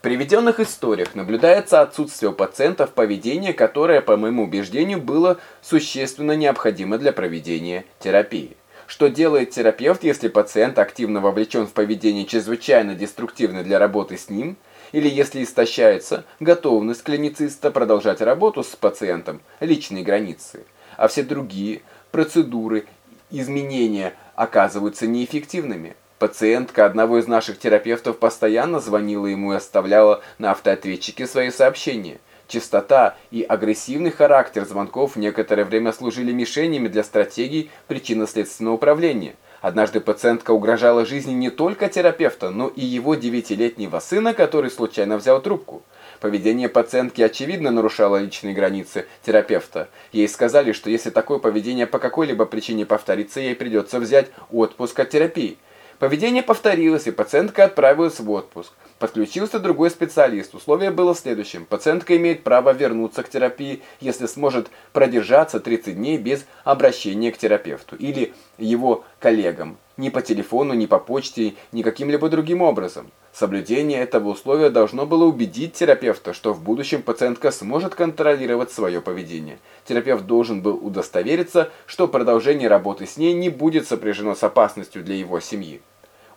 В приведенных историях наблюдается отсутствие у пациентов поведения, которое, по моему убеждению, было существенно необходимо для проведения терапии. Что делает терапевт, если пациент активно вовлечен в поведение чрезвычайно деструктивное для работы с ним, или если истощается готовность клинициста продолжать работу с пациентом, личные границы, а все другие процедуры изменения оказываются неэффективными. Пациентка одного из наших терапевтов постоянно звонила ему и оставляла на автоответчике свои сообщения. Частота и агрессивный характер звонков некоторое время служили мишенями для стратегий причинно-следственного управления. Однажды пациентка угрожала жизни не только терапевта, но и его девятилетнего сына, который случайно взял трубку. Поведение пациентки очевидно нарушало личные границы терапевта. Ей сказали, что если такое поведение по какой-либо причине повторится, ей придется взять отпуск от терапии. Поведение повторилось, и пациентка отправилась в отпуск. Подключился другой специалист. Условие было следующим. Пациентка имеет право вернуться к терапии, если сможет продержаться 30 дней без обращения к терапевту или его коллегам. Ни по телефону, ни по почте, ни каким-либо другим образом. Соблюдение этого условия должно было убедить терапевта, что в будущем пациентка сможет контролировать свое поведение. Терапевт должен был удостовериться, что продолжение работы с ней не будет сопряжено с опасностью для его семьи.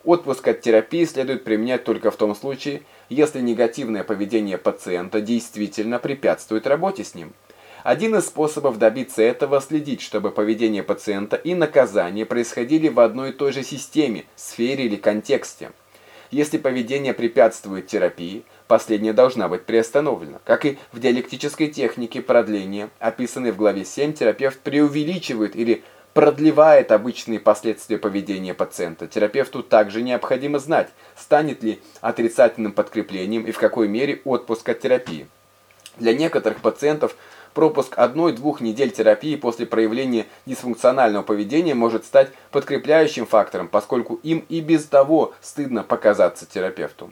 Отпуск от терапии следует применять только в том случае, если негативное поведение пациента действительно препятствует работе с ним. Один из способов добиться этого – следить, чтобы поведение пациента и наказание происходили в одной и той же системе, сфере или контексте. Если поведение препятствует терапии, последняя должна быть приостановлена. Как и в диалектической технике продления, описанной в главе 7, терапевт преувеличивает или продлевает обычные последствия поведения пациента. Терапевту также необходимо знать, станет ли отрицательным подкреплением и в какой мере отпуск от терапии. Для некоторых пациентов пропуск одной-двух недель терапии после проявления дисфункционального поведения может стать подкрепляющим фактором, поскольку им и без того стыдно показаться терапевту.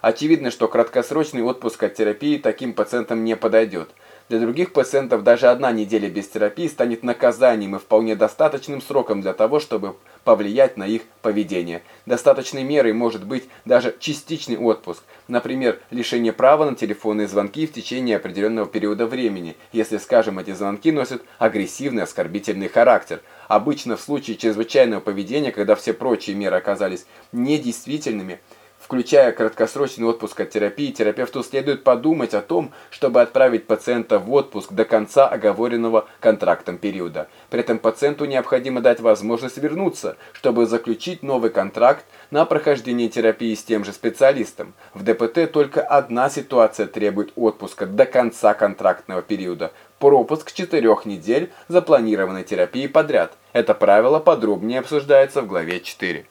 Очевидно, что краткосрочный отпуск от терапии таким пациентам не подойдет – для других пациентов даже одна неделя без терапии станет наказанием и вполне достаточным сроком для того, чтобы повлиять на их поведение. Достаточной мерой может быть даже частичный отпуск, например, лишение права на телефонные звонки в течение определенного периода времени, если, скажем, эти звонки носят агрессивный оскорбительный характер. Обычно в случае чрезвычайного поведения, когда все прочие меры оказались недействительными, Включая краткосрочный отпуск от терапии, терапевту следует подумать о том, чтобы отправить пациента в отпуск до конца оговоренного контрактом периода. При этом пациенту необходимо дать возможность вернуться, чтобы заключить новый контракт на прохождение терапии с тем же специалистом. В ДПТ только одна ситуация требует отпуска до конца контрактного периода – пропуск четырех недель запланированной терапии подряд. Это правило подробнее обсуждается в главе 4.